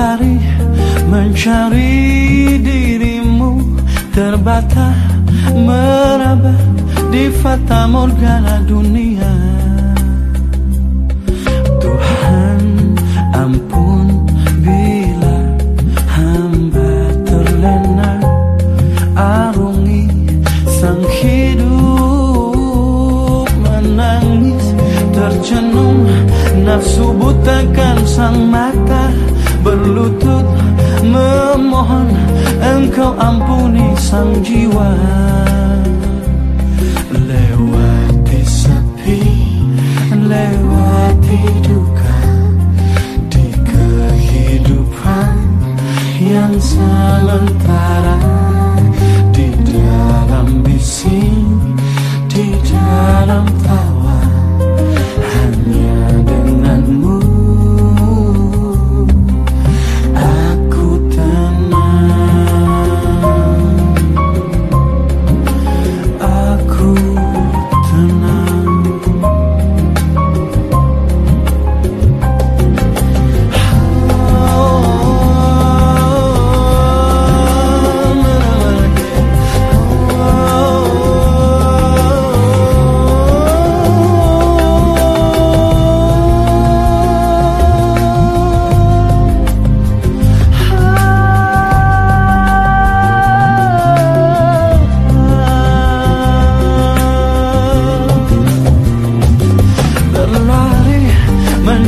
berlari mencari dirimu terbata meraba di fata morgana dunia. Tuhan ampun bila hamba terlena arungi sang hidup menangis tercenung nafsu butakan sang mata berlutut memohon engkau ampuni sang jiwa. Lewati sepi lewati duka di kehidupan yang sementara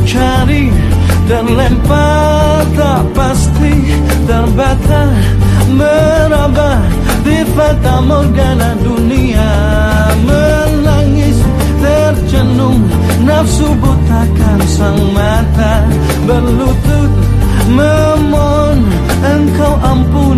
mencari terlempar tak pasti terbata meraba di fata morgana dunia. Menangis tercenung nafsu butakan sang mata berlutut. Memohon engkau ampuni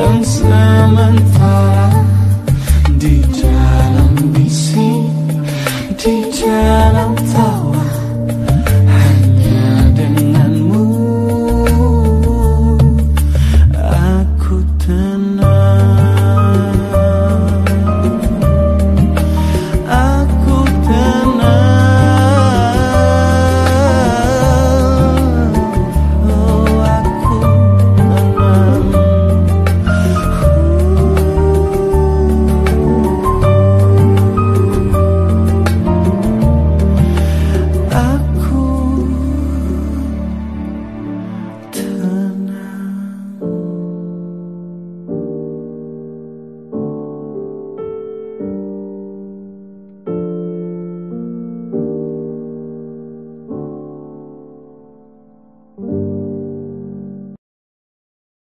yang sementara di dalam bising, di dalam tawa.